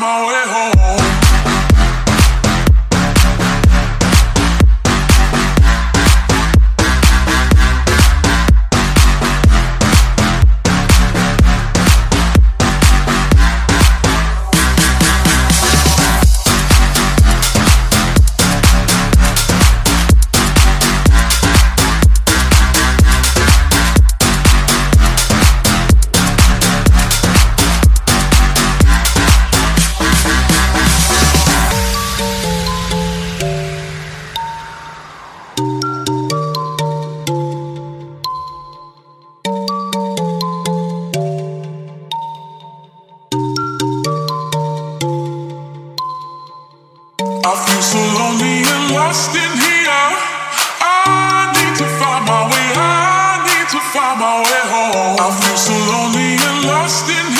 my way home. lost in here. I need to find my way. I need to find my way home. I feel so lonely and lost in here.